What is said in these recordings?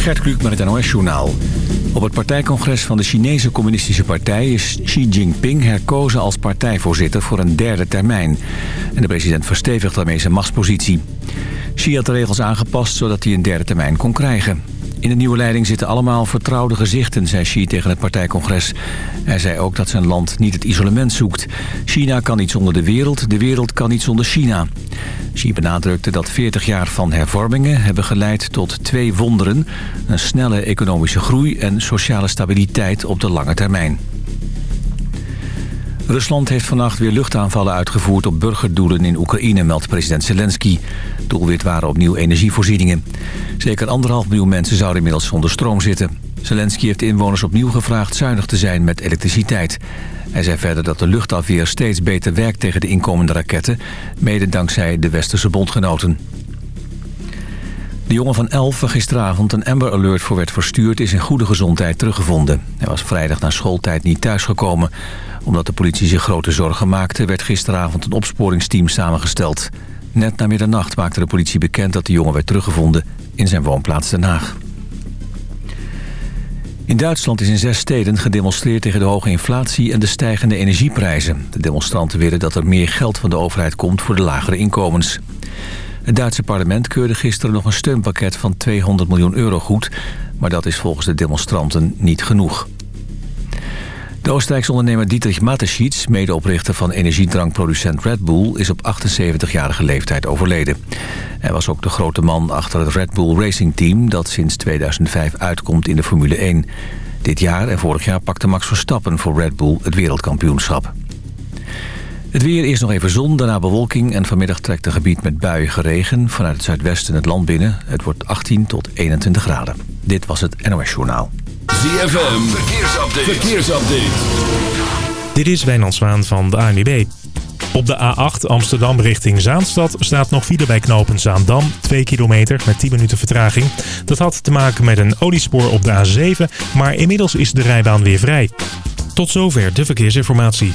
Gert Kluk met het NOS-journaal. Op het partijcongres van de Chinese Communistische Partij... is Xi Jinping herkozen als partijvoorzitter voor een derde termijn. En de president verstevigt daarmee zijn machtspositie. Xi had de regels aangepast zodat hij een derde termijn kon krijgen. In de nieuwe leiding zitten allemaal vertrouwde gezichten, zei Xi tegen het partijcongres. Hij zei ook dat zijn land niet het isolement zoekt. China kan niet zonder de wereld, de wereld kan niet zonder China. Xi benadrukte dat 40 jaar van hervormingen hebben geleid tot twee wonderen. Een snelle economische groei en sociale stabiliteit op de lange termijn. Rusland heeft vannacht weer luchtaanvallen uitgevoerd op burgerdoelen in Oekraïne, meldt president Zelensky. Doelwit waren opnieuw energievoorzieningen. Zeker anderhalf miljoen mensen zouden inmiddels zonder stroom zitten. Zelensky heeft inwoners opnieuw gevraagd zuinig te zijn met elektriciteit. Hij zei verder dat de luchtafweer steeds beter werkt tegen de inkomende raketten... mede dankzij de westerse bondgenoten. De jongen van 11 waar gisteravond een Amber Alert voor werd verstuurd... is in goede gezondheid teruggevonden. Hij was vrijdag na schooltijd niet thuisgekomen. Omdat de politie zich grote zorgen maakte... werd gisteravond een opsporingsteam samengesteld. Net na middernacht maakte de politie bekend dat de jongen werd teruggevonden... in zijn woonplaats Den Haag. In Duitsland is in zes steden gedemonstreerd tegen de hoge inflatie en de stijgende energieprijzen. De demonstranten willen dat er meer geld van de overheid komt voor de lagere inkomens. Het Duitse parlement keurde gisteren nog een steunpakket van 200 miljoen euro goed... maar dat is volgens de demonstranten niet genoeg. De Oostenrijkse ondernemer Dietrich Mateschitz, medeoprichter van energiedrankproducent Red Bull, is op 78-jarige leeftijd overleden. Hij was ook de grote man achter het Red Bull Racing Team dat sinds 2005 uitkomt in de Formule 1. Dit jaar en vorig jaar pakte Max Verstappen voor Red Bull het wereldkampioenschap. Het weer is nog even zon, daarna bewolking en vanmiddag trekt een gebied met buien regen vanuit het zuidwesten het land binnen. Het wordt 18 tot 21 graden. Dit was het NOS Journaal. ZFM, verkeersupdate. verkeersupdate. Dit is Wijnand Zwaan van de ANWB. Op de A8 Amsterdam richting Zaanstad staat nog file bij knopen Zaandam. 2 kilometer met 10 minuten vertraging. Dat had te maken met een oliespoor op de A7, maar inmiddels is de rijbaan weer vrij. Tot zover de verkeersinformatie.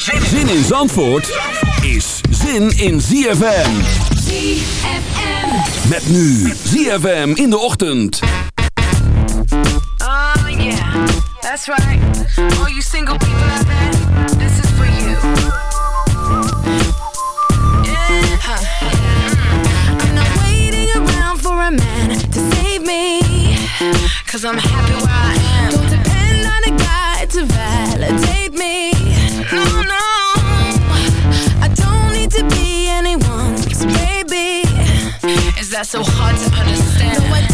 Zin in Zandvoort is zin in ZFM. ZFM. Met nu ZFM in de ochtend. Oh yeah, that's right. All you single people out there, this is for you. Yeah, huh. I'm not waiting around for a man to save me. Cause I'm happy to be anyone's baby. Is that so hard to understand? No,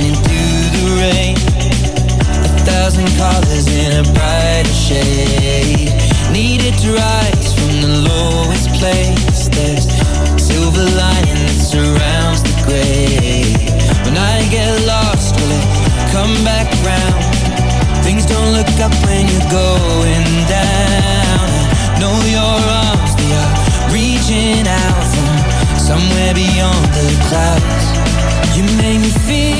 shining through the rain. A thousand colors in a brighter shade. Needed to rise from the lowest place. There's silver lining that surrounds the gray When I get lost, will it come back round? Things don't look up when you're going down. I know your arms, they are reaching out From somewhere beyond the clouds. You make me feel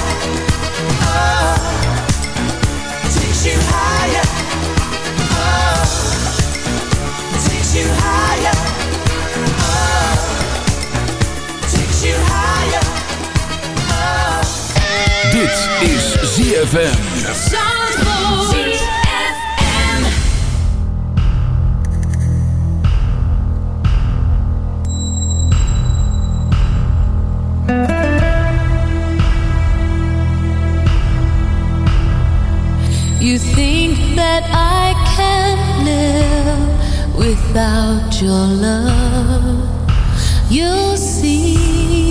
ZFM. You think that I can live without your love. You'll see.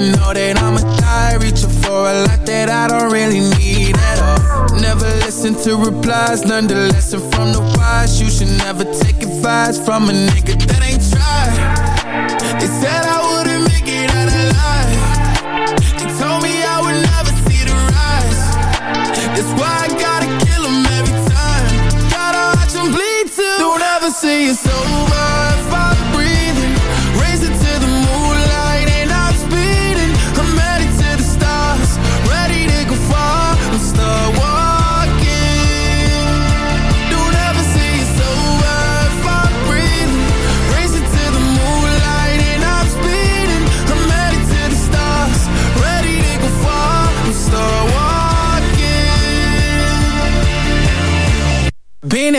High know that I'ma die, reaching for a lot that I don't really need at all. Never listen to replies, learn the lesson from the wise. You should never take advice from a nigga that ain't tried. They said I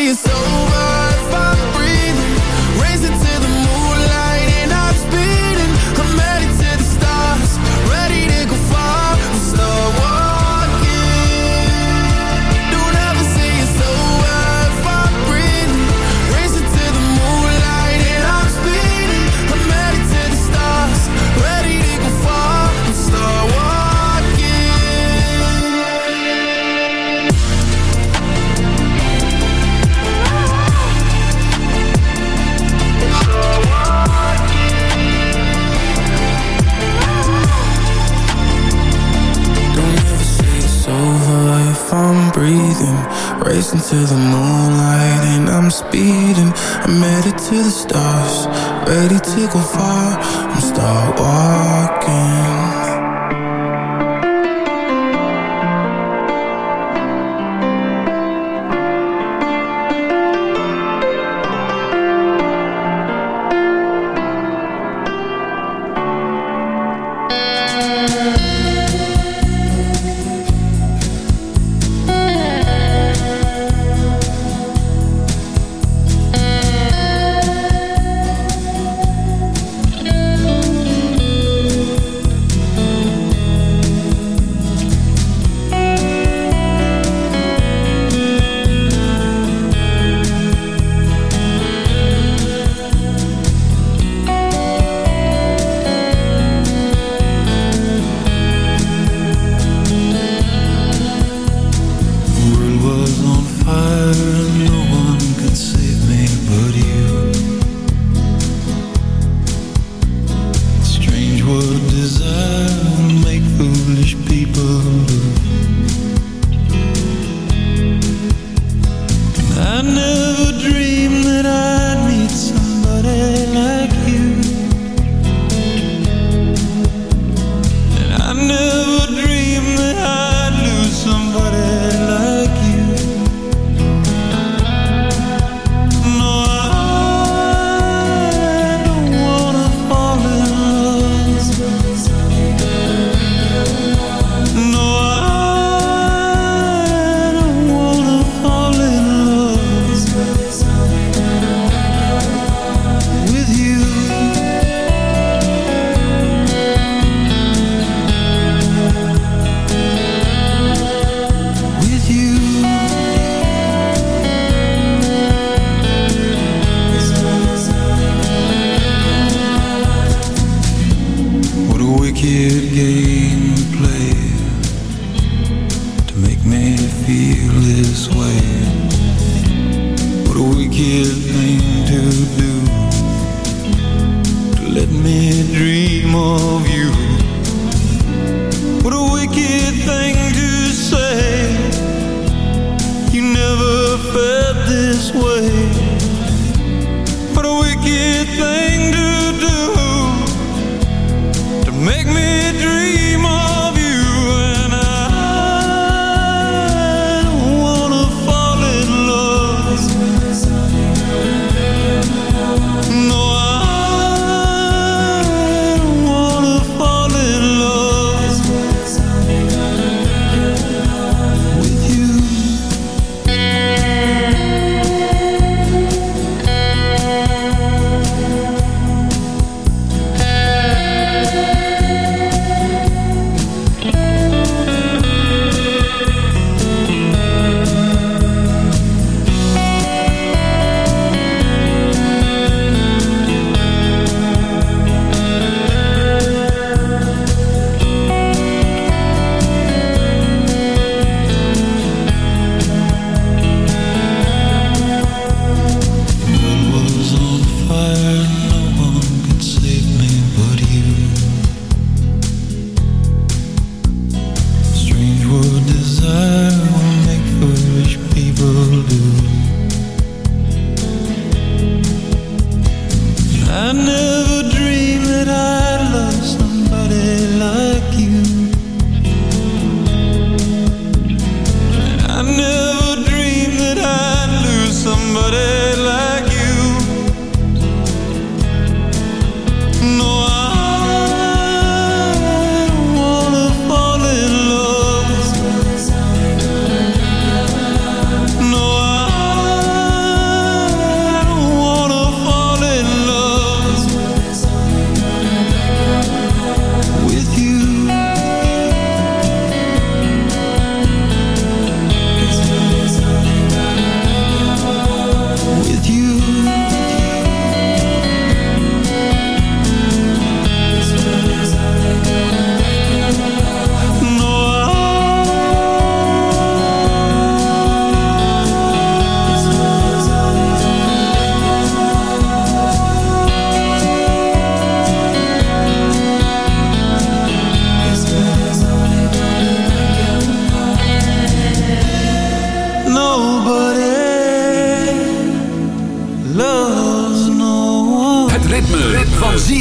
See it's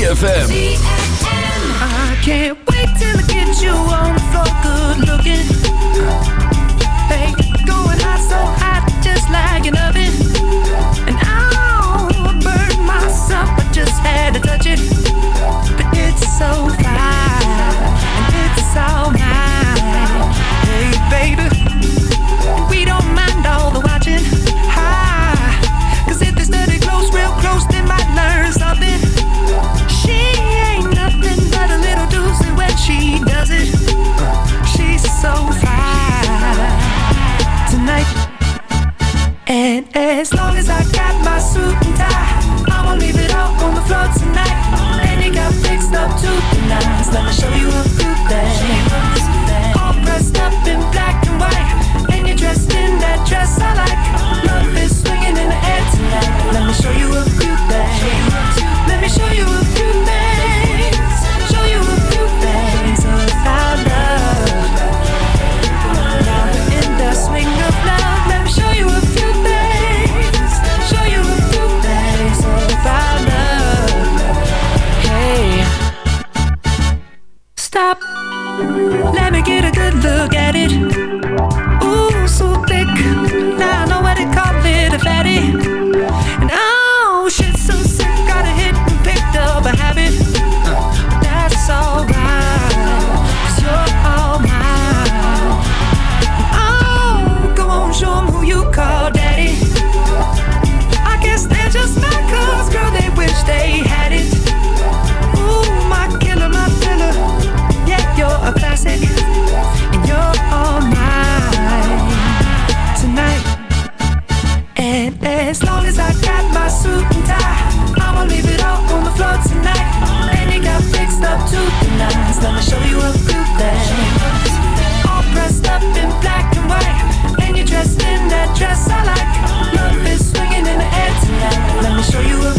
ZFM. I can't the nines. Let me show you a few things. All dressed up in black and white, and you're dressed in that dress they had it. Ooh, my killer, my thriller. Yeah, you're a classic. And you're all mine tonight. And as long as I got my suit and tie, I'ma leave it all on the floor tonight. And got fixed up to the nines. Let me show you a few things. All dressed up in black and white, and you're dressed in that dress I like. Love is swinging in the air tonight. Let me show you a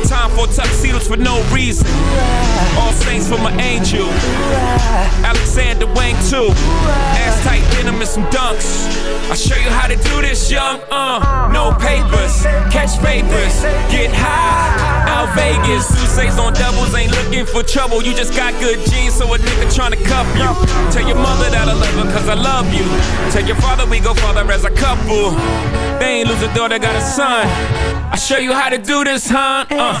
Time for tuxedos for no reason. All saints for my angel. Alexander Wang too. Ass tight denim and some dunks. I'll show you how to do this, young. Uh, no papers, catch favors, get high. Out Vegas, Sousa's on doubles, ain't looking for trouble. You just got good genes, so a nigga tryna cuff you. Tell your mother that I love her, cause I love you. Tell your father we go father as a couple. They ain't lose a daughter, got a son. I'll show you how to do this, huh? Uh.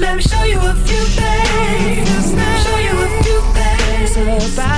Let, me show you a few things. Show you a few things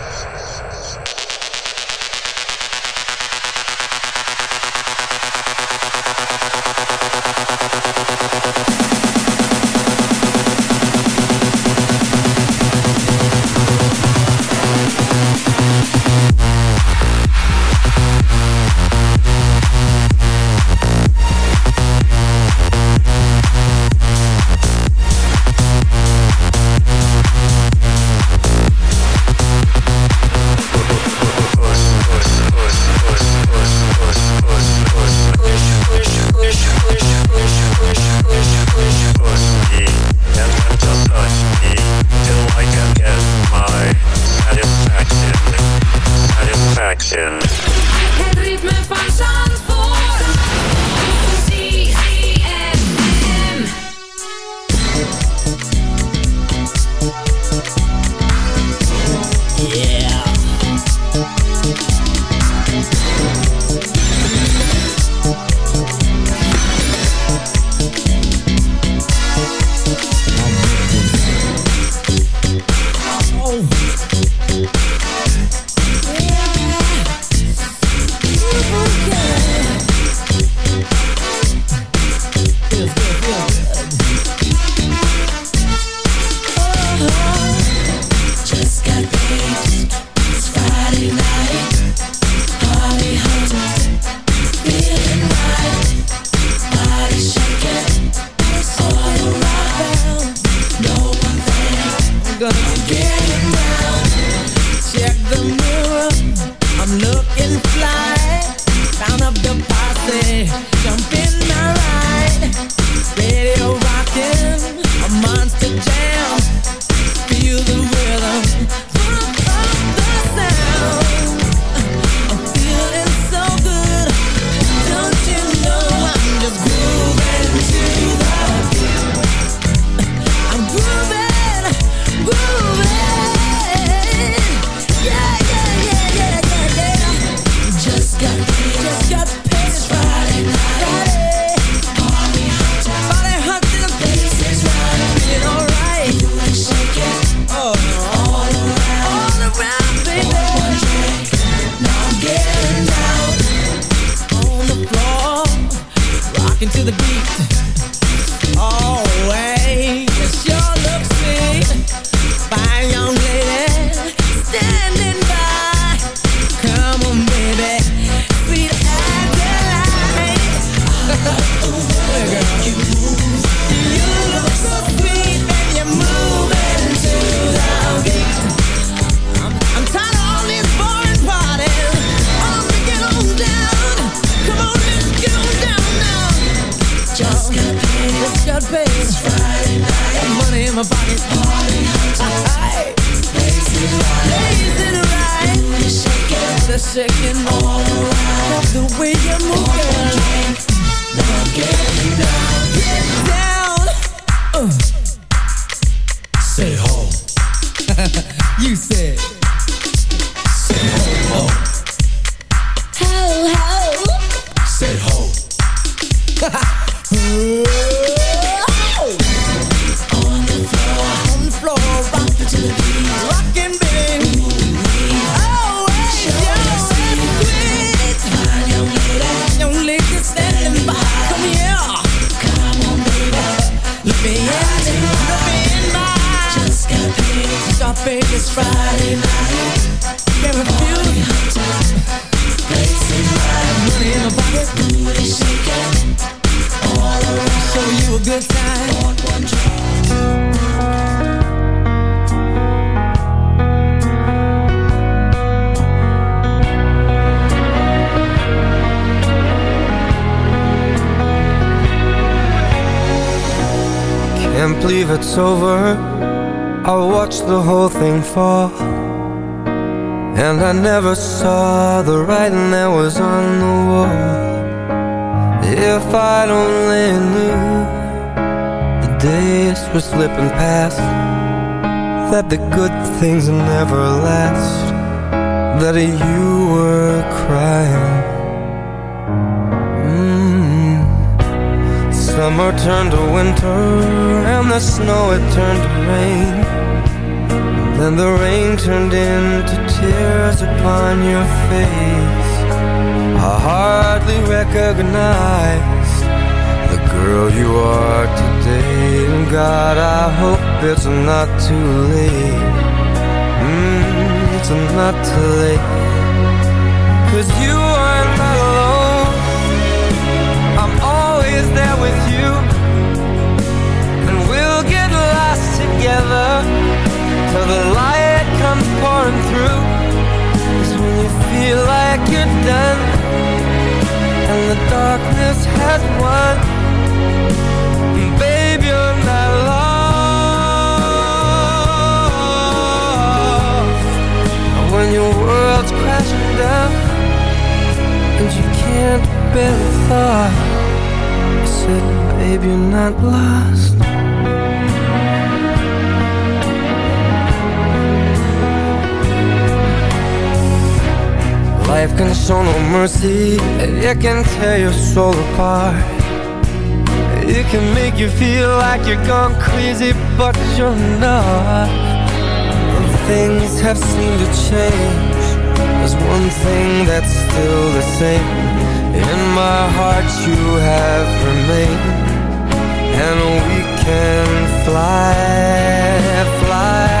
Days were slipping past, that the good things never last, that you were crying. Mm. Summer turned to winter, and the snow it turned to rain. Then the rain turned into tears upon your face. I hardly recognized the girl you are today. And God, I hope it's not too late. Mm, it's not too late. Cause you are not alone. I'm always there with you. And we'll get lost together till the light comes pouring through. Cause when you feel like you're done and the darkness has won, Life when your world's crashing down And you can't bear the thought, I said, Babe, you're not lost. Life can show no mercy, And it can tear your soul apart. It can make you feel like you're gone crazy, but you're not. And things have seemed to change. There's one thing that's still the same. In my heart, you have remained. And we can fly, fly,